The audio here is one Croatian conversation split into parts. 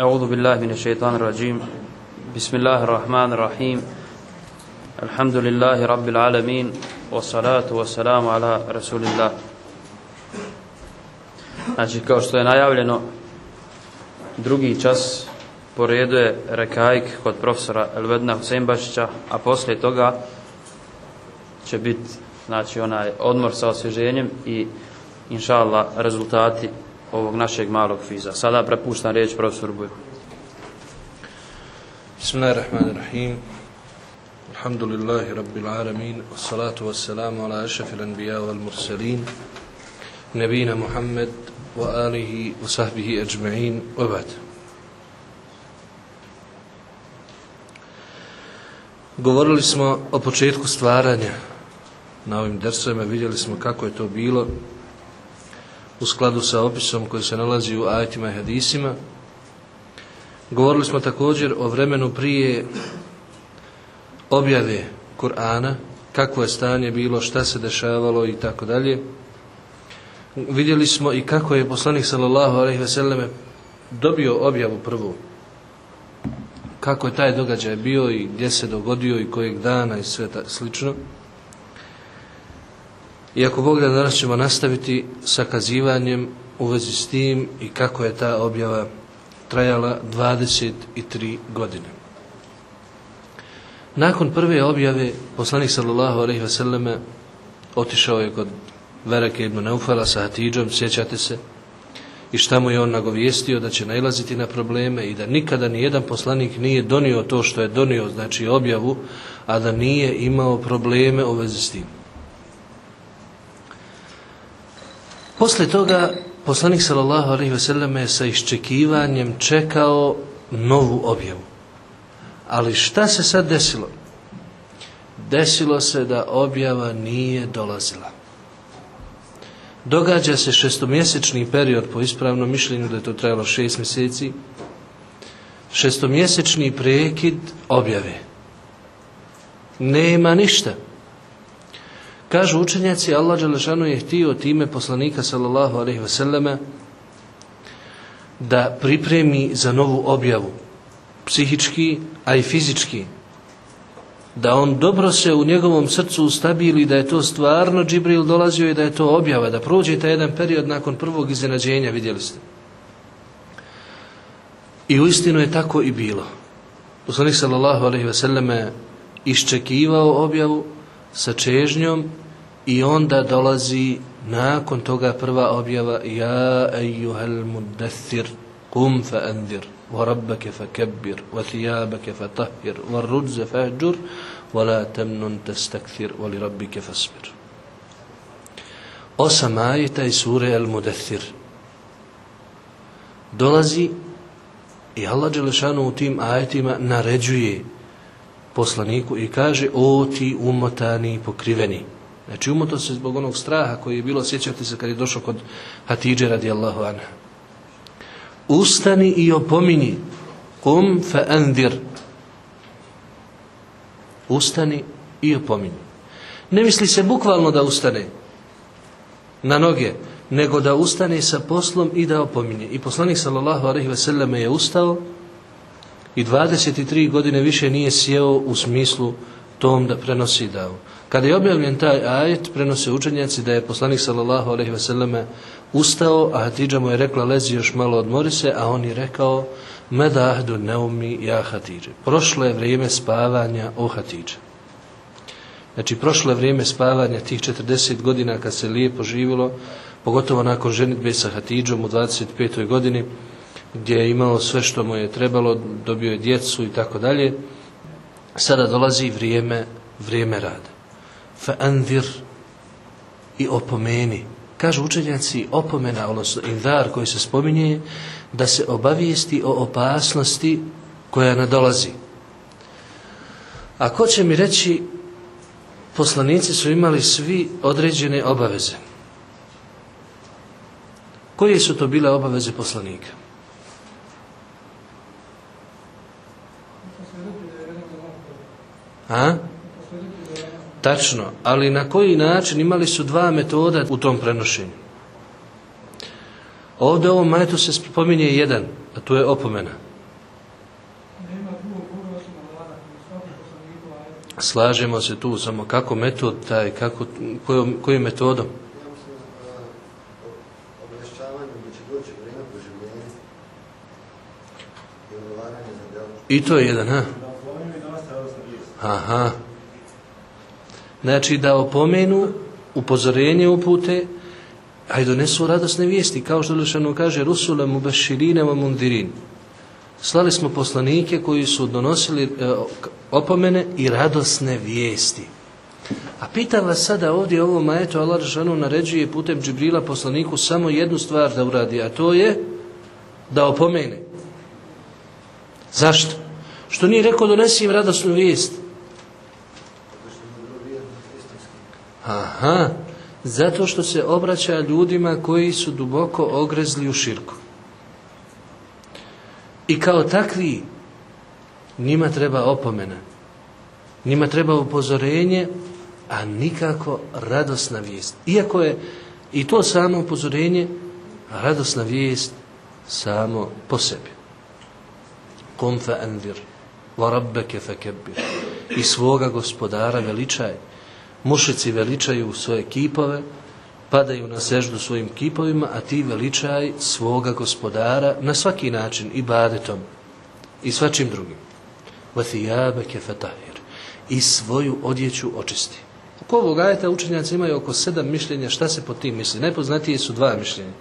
أعوذ بالله من الشيطان الرجيم بسم الله الرحمن الرحيم الحمد لله رب العالمين والصلاة والسلام على رسول الله Znači, kao što je najavljeno, drugi čas po redu je rekajk kod profesora Elvedna Husein a poslije toga će biti znači, onaj odmor sa osvježenjem i inša Allah, rezultati ovog našeg malog fiza. Sada prepuštam riječ profesoru Buju. Bismillahirrahmanirrahim. Alhamdulillahi rabbil alamin. Wassalatu wassalamu ala ašafil anbiya wal mursalin. Nebina Muhammed wa alihi wa sahbihi ajma'in. Wa ba'd. Govorili smo o početku stvaranja na ovim dersovima, vidjeli smo kako je to bilo u skladu sa opisom koji se nalazi u ajetima i hadisima. Govorili smo također o vremenu prije objave Kur'ana, kakvo je stanje bilo, šta se dešavalo i tako dalje. Vidjeli smo i kako je poslanik sallallahu alejhi ve selleme dobio objavu prvu. Kako je taj događaj bio i gdje se dogodio i kojeg dana i sve ta, slično. I ako Bog da danas ćemo nastaviti sa kazivanjem u vezi s tim i kako je ta objava trajala 23 godine. Nakon prve objave poslanik sallallahu alejhi ve selleme otišao je kod Vereke ibn Neufala sa Hatidžom, sjećate se, i šta mu je on nagovijestio da će nailaziti na probleme i da nikada ni jedan poslanik nije donio to što je donio, znači objavu, a da nije imao probleme u vezi s tim. Posle toga poslanik sallallahu ve selleme sa iščekivanjem čekao novu objavu. Ali šta se sad desilo? Desilo se da objava nije dolazila. Događa se šestomjesečni period po ispravnom mišljenju da je to trajalo šest mjeseci. Šestomjesečni prekid objave. Nema ništa. Kažu učenjaci, Allah Đelešanu je htio time poslanika sallallahu alaihi wasallama da pripremi za novu objavu, psihički, a i fizički. Da on dobro se u njegovom srcu ustabili da je to stvarno Džibril dolazio i da je to objava, da prođe taj jedan period nakon prvog iznenađenja, vidjeli ste. I uistinu je tako i bilo. Poslanik sallallahu alaihi wasallama iščekivao objavu sa čežnjom i onda dolazi nakon toga prva objava ja ejuhel muddathir kum fa anzir wa rabbake fa kebbir wa thijabake fa tahhir wa rudze fa ahđur wa la temnun testakthir wa li rabbike fa spir osam ajita iz sure al mudathir dolazi i Allah Đelešanu u tim ajetima naređuje poslaniku i kaže o ti umotani pokriveni Znači umoto se zbog onog straha koji je bilo, sjećate se kad je došao kod Hatidže radijallahu anha. Ustani i opominji. Kum fa andir. Ustani i opominji. Ne misli se bukvalno da ustane na noge, nego da ustane sa poslom i da opominje. I poslanik sallallahu alaihi ve selleme je ustao i 23 godine više nije sjeo u smislu tom da prenosi davu. Kada je objavljen taj ajet, prenose učenjaci da je poslanik sallallahu alejhi ve selleme ustao, a Hatidža mu je rekla lezi još malo odmori se, a on je rekao medahdu neumi ja Hatidže. Prošlo je vrijeme spavanja o Hatidže. Znači, prošlo je vrijeme spavanja tih 40 godina kad se lijepo živjelo, pogotovo nakon ženitbe sa Hatidžom u 25. godini, gdje je imao sve što mu je trebalo, dobio je djecu i tako dalje. Sada dolazi vrijeme, vrijeme rada fa anzir i opomeni. Kažu učenjaci opomena, odnosno indar koji se spominje, da se obavijesti o opasnosti koja nadolazi. A ko će mi reći, poslanici su imali svi određene obaveze. Koje su to bile obaveze poslanika? A? Tačno, ali na koji način imali su dva metoda u tom prenošenju. Ovdje ovom majetu se spominje jedan, a to je opomena. Slažemo se tu, samo kako metod taj, kako, kojom, kojim metodom? I to je jedan, ha? Aha. Znači da opomenu, upozorenje upute, a i donesu radosne vijesti, kao što Lušanu kaže Rusule mu beširine wa mundirin. Slali smo poslanike koji su donosili e, opomene i radosne vijesti. A pitam vas sada ovdje ovo majeto Allah Lušanu naređuje putem Džibrila poslaniku samo jednu stvar da uradi, a to je da opomene. Zašto? Što nije rekao donesi im radosnu vijest. Aha, zato što se obraća ljudima koji su duboko ogrezli u širku. I kao takvi njima treba opomena. Njima treba upozorenje, a nikako radosna vijest. Iako je i to samo upozorenje, radosna vijest samo po sebi. Kom fa anvir, wa rabbeke fa. I svoga gospodara veličaj. Mušici veličaju svoje kipove, padaju na seždu svojim kipovima, a ti veličaj svoga gospodara na svaki način, i badetom, i svačim drugim. Vathijabeke fatahir. I svoju odjeću očisti. Oko ovog ajeta učenjaci imaju oko sedam mišljenja šta se po tim misli. Najpoznatije su dva mišljenja.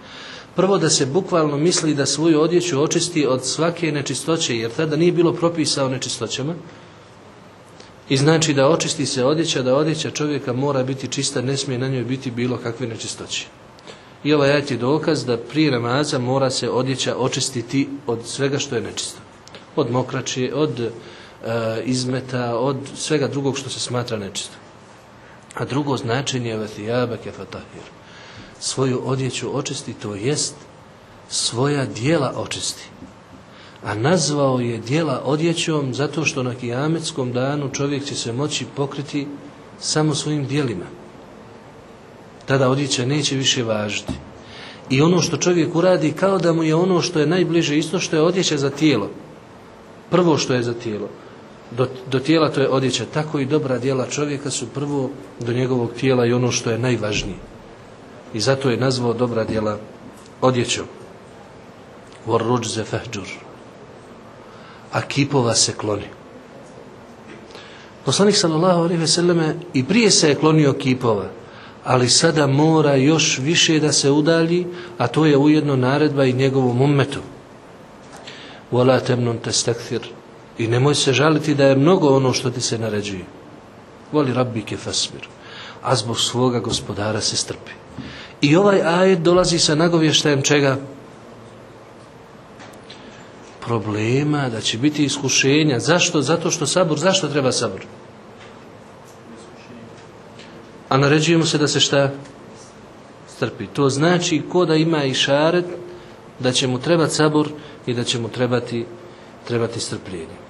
Prvo da se bukvalno misli da svoju odjeću očisti od svake nečistoće, jer tada nije bilo propisao nečistoćama, i znači da očisti se odjeća, da odjeća čovjeka mora biti čista, ne smije na njoj biti bilo kakve nečistoće. I ovaj ajet je dokaz da prije namaza mora se odjeća očistiti od svega što je nečisto. Od mokraće, od e, izmeta, od svega drugog što se smatra nečisto. A drugo značenje je vatijaba kefatahir. Svoju odjeću očisti, to jest svoja dijela očisti a nazvao je dijela odjećom zato što na kijametskom danu čovjek će se moći pokriti samo svojim dijelima. Tada odjeća neće više važiti. I ono što čovjek uradi kao da mu je ono što je najbliže isto što je odjeća za tijelo. Prvo što je za tijelo. Do, do tijela to je odjeća. Tako i dobra dijela čovjeka su prvo do njegovog tijela i ono što je najvažnije. I zato je nazvao dobra dijela odjećom. Ruđze fehđur a kipova se kloni. Poslanik sallallahu alejhi ve selleme i prije se je klonio kipova, ali sada mora još više da se udalji, a to je ujedno naredba i njegovom ummetu. Wala tamnun tastakthir. I nemoj se žaliti da je mnogo ono što ti se naređuje. Voli rabbike fasbir. A zbog svoga gospodara se strpi. I ovaj ajet dolazi sa nagovještajem čega? Problema, da će biti iskušenja. Zašto? Zato što sabor, zašto treba sabor? A naređujemo se da se šta? Strpi. To znači ko da ima i šaret, da će mu trebati sabor i da će mu trebati, trebati strpljenje.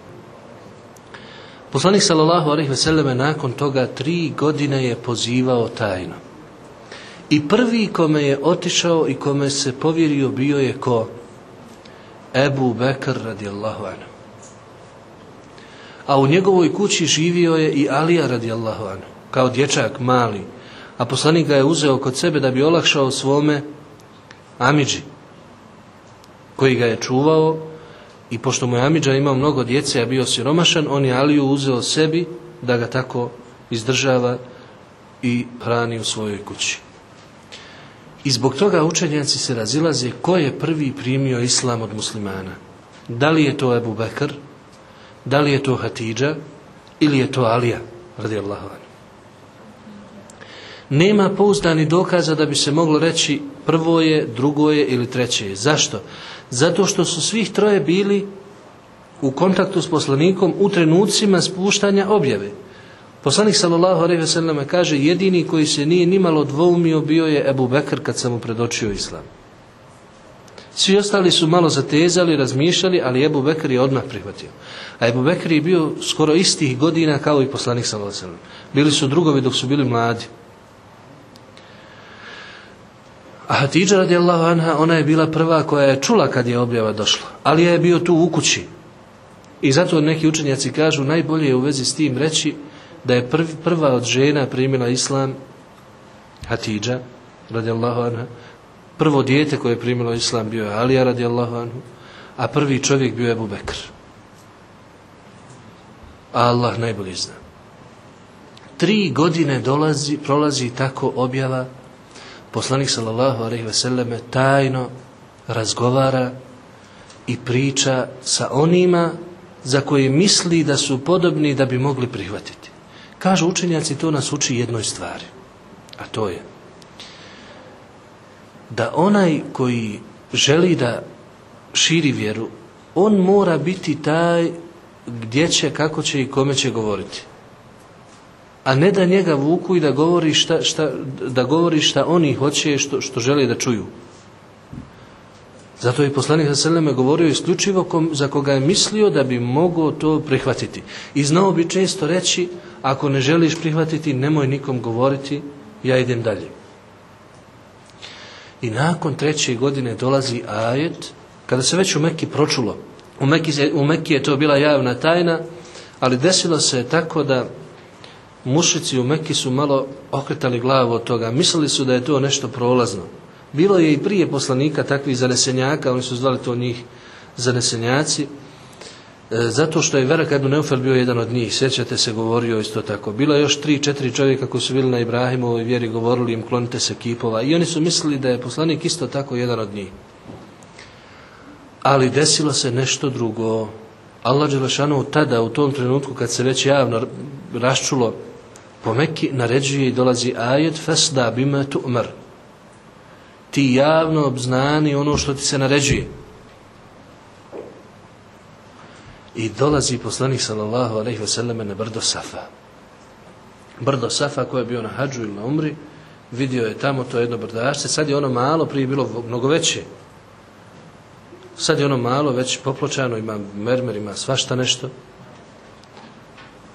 Poslanik sallallahu alejhi ve selleme nakon toga tri godine je pozivao tajno. I prvi kome je otišao i kome se povjerio bio je ko? Ebu Bekr radijallahu anhu. A u njegovoj kući živio je i Alija radijallahu anhu, kao dječak mali. A poslanik ga je uzeo kod sebe da bi olakšao svome Amidži, koji ga je čuvao i pošto mu je Amidža imao mnogo djece, a bio siromašan, on je Aliju uzeo sebi da ga tako izdržava i hrani u svojoj kući. I zbog toga učenjaci se razilaze ko je prvi primio islam od muslimana. Da li je to Ebu Bekr, da li je to Hatidža ili je to Alija, radijallahu anhu. Nema pouzdani dokaza da bi se moglo reći prvo je, drugo je ili treće je. Zašto? Zato što su svih troje bili u kontaktu s poslanikom u trenucima spuštanja objave. Poslanik sallallahu alejhi ve sellem kaže jedini koji se nije nimalo dvoumio bio je Ebu Bekr kad sam mu predočio islam. Svi ostali su malo zatezali, razmišljali, ali Ebu Bekr je odmah prihvatio. A Ebu Bekr je bio skoro istih godina kao i poslanik sallallahu alejhi ve sellem. Bili su drugovi dok su bili mladi. A Hatidža radijallahu anha, ona je bila prva koja je čula kad je objava došla, ali je bio tu u kući. I zato neki učenjaci kažu najbolje je u vezi s tim reći da je prvi, prva od žena primila islam Hatidža radijallahu anha. Prvo dijete koje je primilo islam bio je Alija radijallahu anhu, a prvi čovjek bio je Ebu Bekr. Allah najbolje zna. Tri godine dolazi, prolazi tako objava poslanik sallallahu alejhi ve selleme tajno razgovara i priča sa onima za koje misli da su podobni da bi mogli prihvatiti. Kažu učenjaci, to nas uči jednoj stvari, a to je da onaj koji želi da širi vjeru, on mora biti taj gdje će, kako će i kome će govoriti. A ne da njega vuku i da govori šta, šta, da govori šta oni hoće što, što žele da čuju. Zato je poslanik Haseleme govorio isključivo kom, za koga je mislio da bi mogao to prihvatiti. I znao bi često reći, ako ne želiš prihvatiti, nemoj nikom govoriti, ja idem dalje. I nakon treće godine dolazi ajet, kada se već u Mekki pročulo, u Mekki, u Mekki je to bila javna tajna, ali desilo se tako da mušici u Mekki su malo okretali glavu od toga, mislili su da je to nešto prolazno. Bilo je i prije poslanika takvih zanesenjaka, oni su zvali to njih zanesenjaci, e, zato što je Verak ibn Neufel bio jedan od njih, sjećate se, govorio isto tako. Bilo je još tri, četiri čovjeka koji su bili na Ibrahimovoj vjeri, govorili im klonite se kipova i oni su mislili da je poslanik isto tako jedan od njih. Ali desilo se nešto drugo. Allah Đelešanu tada, u tom trenutku kad se već javno raščulo po Mekki, naređuje i dolazi ajet fesda bima tu'mar. Ti javno obznani ono što ti se naređuje. I dolazi poslanik sallallahu alejhi ve selleme na brdo Safa. Brdo Safa koje je bio na hadžu ili na umri, vidio je tamo to jedno brdašce, sad je ono malo, prije bilo mnogo veće. Sad je ono malo već popločano, ima mermer, ima svašta nešto.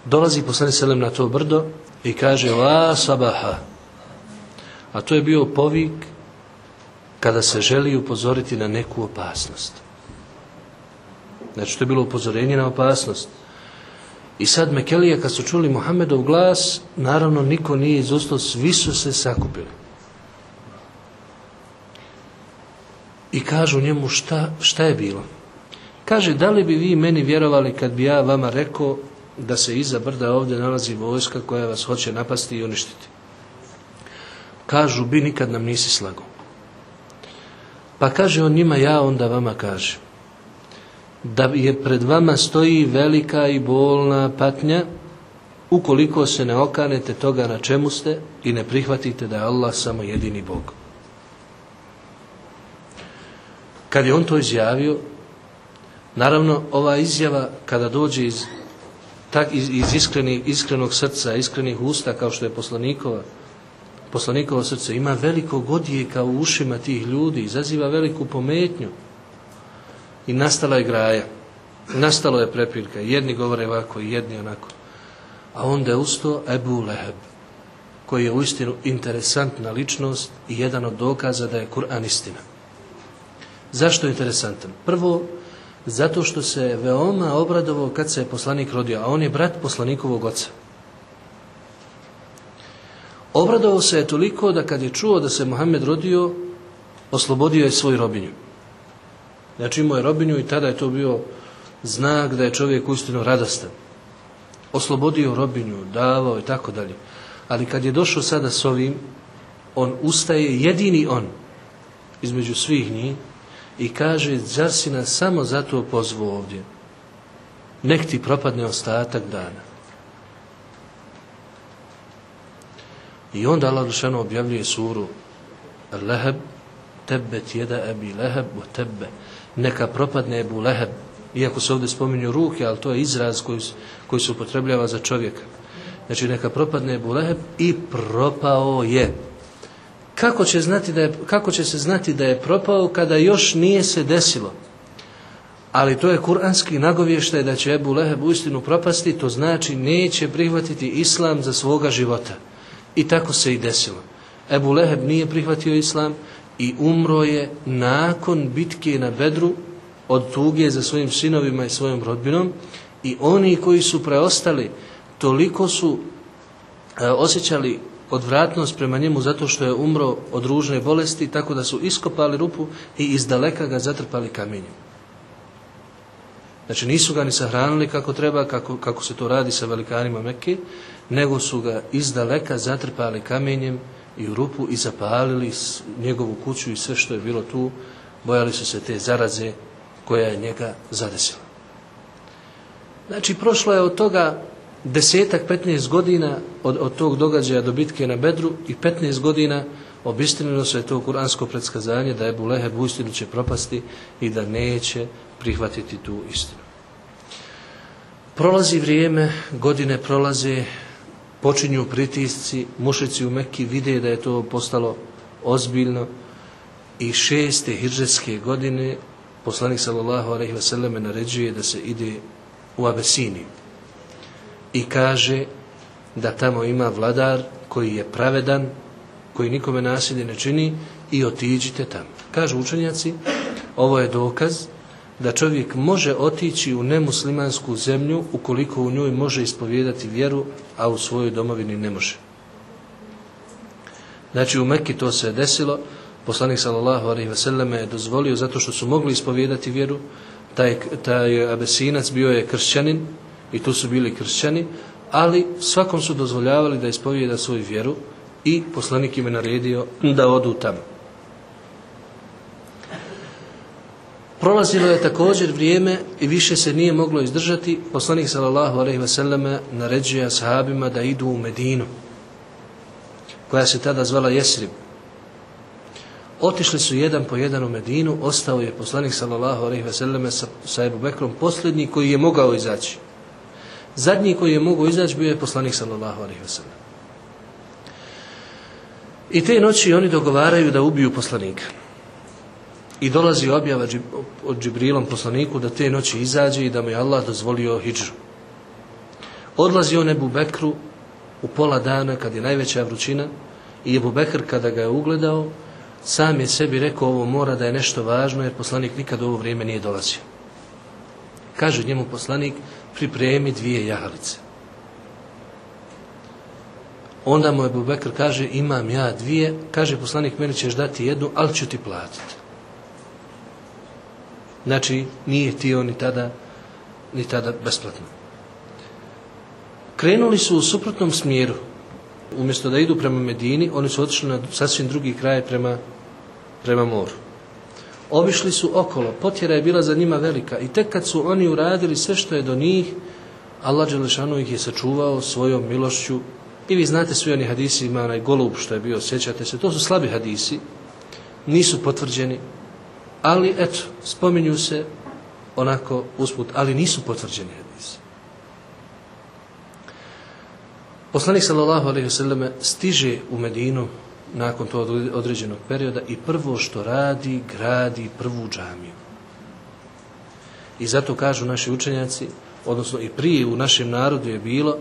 Dolazi poslanik sallam na to brdo i kaže la sabaha. A to je bio povik kada se želi upozoriti na neku opasnost. Znači, to je bilo upozorenje na opasnost. I sad Mekelija, kad su čuli Muhammedov glas, naravno niko nije izostao, svi su se sakupili. I kažu njemu šta, šta je bilo. Kaže, da li bi vi meni vjerovali kad bi ja vama rekao da se iza brda ovdje nalazi vojska koja vas hoće napasti i uništiti. Kažu, bi nikad nam nisi slago. Pa kaže on njima, ja onda vama kažem da je pred vama stoji velika i bolna patnja ukoliko se ne okanete toga na čemu ste i ne prihvatite da je Allah samo jedini Bog. Kad je on to izjavio, naravno ova izjava kada dođe iz, tak, iz, iz iskreni, iskrenog srca, iskrenih usta kao što je poslanikova, poslanikovo srce ima veliko godijeka u ušima tih ljudi, izaziva veliku pometnju i nastala je graja. Nastalo je prepirka. Jedni govore ovako, jedni onako. A onda je usto Ebu Leheb, koji je uistinu interesantna ličnost i jedan od dokaza da je Kur'an istina. Zašto je interesantan? Prvo, zato što se veoma obradovao kad se je poslanik rodio, a on je brat poslanikovog oca. Obradovao se je toliko da kad je čuo da se Muhammed rodio, oslobodio je svoju robinju. Znači imao je robinju i tada je to bio znak da je čovjek uistinu radostan. Oslobodio robinju, davao i tako dalje. Ali kad je došao sada s ovim, on ustaje jedini on između svih njih i kaže, zar si nas samo zato pozvao ovdje? Nek ti propadne ostatak dana. I onda Allah Lušano objavljuje suru Leheb, tebet jeda ebi leheb u tebe. Neka propadne Ebu Leheb. Iako se ovdje spominju ruke, ali to je izraz koji, koji se upotrebljava za čovjeka. Znači neka propadne Ebu Leheb i propao je. Kako će, znati da je, kako će se znati da je propao kada još nije se desilo? Ali to je kuranski nagovještaj da će Ebu Leheb uistinu propasti, to znači neće prihvatiti islam za svoga života. I tako se i desilo. Ebu Leheb nije prihvatio islam i umro je nakon bitke na Bedru od tuge za svojim sinovima i svojom rodbinom i oni koji su preostali toliko su e, osjećali odvratnost prema njemu zato što je umro od ružne bolesti tako da su iskopali rupu i iz daleka ga zatrpali kamenjem. Znači nisu ga ni sahranili kako treba, kako, kako se to radi sa velikanima Mekke, nego su ga iz daleka zatrpali kamenjem i u rupu i zapalili njegovu kuću i sve što je bilo tu. Bojali su se te zaraze koja je njega zadesila. Znači, prošlo je od toga desetak, 15 godina od, od tog događaja do bitke na Bedru i 15 godina obistinilo se to kuransko predskazanje da je Buleheb uistinu će propasti i da neće prihvatiti tu istinu. Prolazi vrijeme, godine prolaze, počinju pritisci, mušici u Mekki vide da je to postalo ozbiljno i šeste hiržetske godine poslanik sallallahu alejhi ve selleme naređuje da se ide u Abesiniju i kaže da tamo ima vladar koji je pravedan, koji nikome nasilje ne čini i otiđite tamo. Kažu učenjaci, ovo je dokaz da čovjek može otići u nemuslimansku zemlju ukoliko u njoj može ispovijedati vjeru, a u svojoj domovini ne može. Znači u Mekki to se je desilo, poslanik sallallahu alejhi ve selleme je dozvolio zato što su mogli ispovijedati vjeru, taj, taj abesinac bio je kršćanin i tu su bili kršćani, ali svakom su dozvoljavali da ispovijeda svoju vjeru i poslanik im je naredio da odu tamo. Prolazilo je također vrijeme i više se nije moglo izdržati. Poslanik sallallahu alejhi ve selleme naređuje ashabima da idu u Medinu, koja se tada zvala Jesrib. Otišli su jedan po jedan u Medinu, ostao je poslanik sallallahu alejhi ve selleme sa, sa Ebu Bekrom posljednji koji je mogao izaći. Zadnji koji je mogao izaći bio je poslanik sallallahu alejhi ve sellem. I te noći oni dogovaraju da ubiju poslanika. I dolazi objava od Džibrilom poslaniku da te noći izađe i da mu je Allah dozvolio hijđru. Odlazi on Ebu Bekru u pola dana kad je najveća vrućina i Ebu Bekr kada ga je ugledao sam je sebi rekao ovo mora da je nešto važno jer poslanik nikad u ovo vrijeme nije dolazio. Kaže njemu poslanik pripremi dvije jahalice. Onda mu Ebu Bekr kaže imam ja dvije, kaže poslanik meni ćeš dati jednu, ali ću ti platiti. Znači, nije tio ni tada, ni tada besplatno. Krenuli su u suprotnom smjeru. Umjesto da idu prema Medini, oni su otišli na sasvim drugi kraj prema, prema moru. Obišli su okolo, potjera je bila za njima velika i tek kad su oni uradili sve što je do njih, Allah Đelešanu ih je sačuvao svojom milošću i vi znate svi oni hadisi, ima onaj golub što je bio, sjećate se, to su slabi hadisi, nisu potvrđeni, ali eto, spominju se onako usput, ali nisu potvrđeni hadisi. Poslanik sallallahu alejhi ve stiže u Medinu nakon tog određenog perioda i prvo što radi, gradi prvu džamiju. I zato kažu naši učenjaci, odnosno i prije u našem narodu je bilo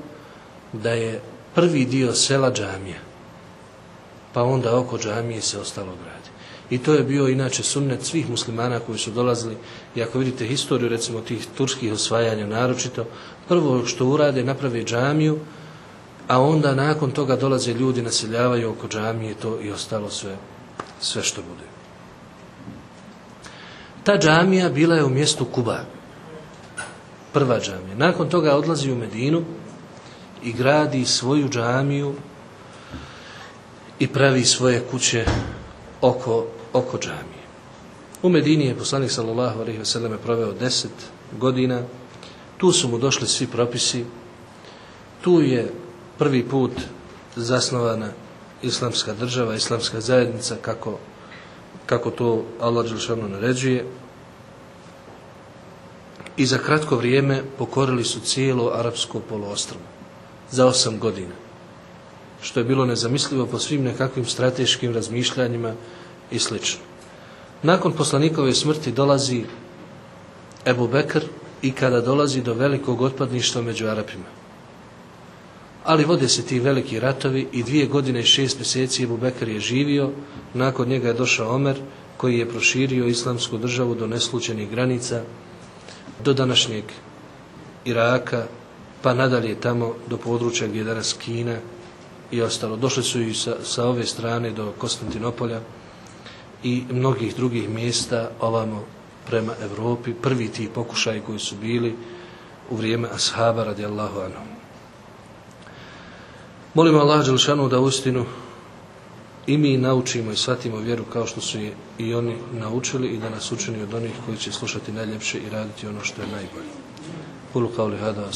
da je prvi dio sela džamija, pa onda oko džamije se ostalo gradi. I to je bio inače sunnet svih muslimana koji su dolazili i ako vidite historiju recimo tih turskih osvajanja naročito, prvo što urade naprave džamiju, a onda nakon toga dolaze ljudi, naseljavaju oko džamije to i ostalo sve, sve što bude. Ta džamija bila je u mjestu Kuba. Prva džamija. Nakon toga odlazi u Medinu i gradi svoju džamiju i pravi svoje kuće oko, oko džamije. U Medini je poslanik sallallahu alejhi ve selleme proveo 10 godina. Tu su mu došli svi propisi. Tu je prvi put zasnovana islamska država, islamska zajednica, kako, kako to Allah Đelšanu naređuje. I za kratko vrijeme pokorili su cijelo arapsko poluostrvo. Za osam godina. Što je bilo nezamislivo po svim nekakvim strateškim razmišljanjima i sl. Nakon poslanikove smrti dolazi Ebu Bekr i kada dolazi do velikog otpadništva među Arapima ali vode se ti veliki ratovi i dvije godine i šest mjeseci Ebu Bekr je živio, nakon njega je došao Omer koji je proširio islamsku državu do neslučenih granica, do današnjeg Iraka, pa nadalje tamo do područja gdje je danas Kina i ostalo. Došli su i sa, sa ove strane do Konstantinopolja i mnogih drugih mjesta ovamo prema Evropi. Prvi ti pokušaji koji su bili u vrijeme ashaba radijallahu anhu. Molimo Allah Đelšanu da ustinu i mi naučimo i shvatimo vjeru kao što su je i oni naučili i da nas učini od onih koji će slušati najljepše i raditi ono što je najbolje. Kulu kao hada.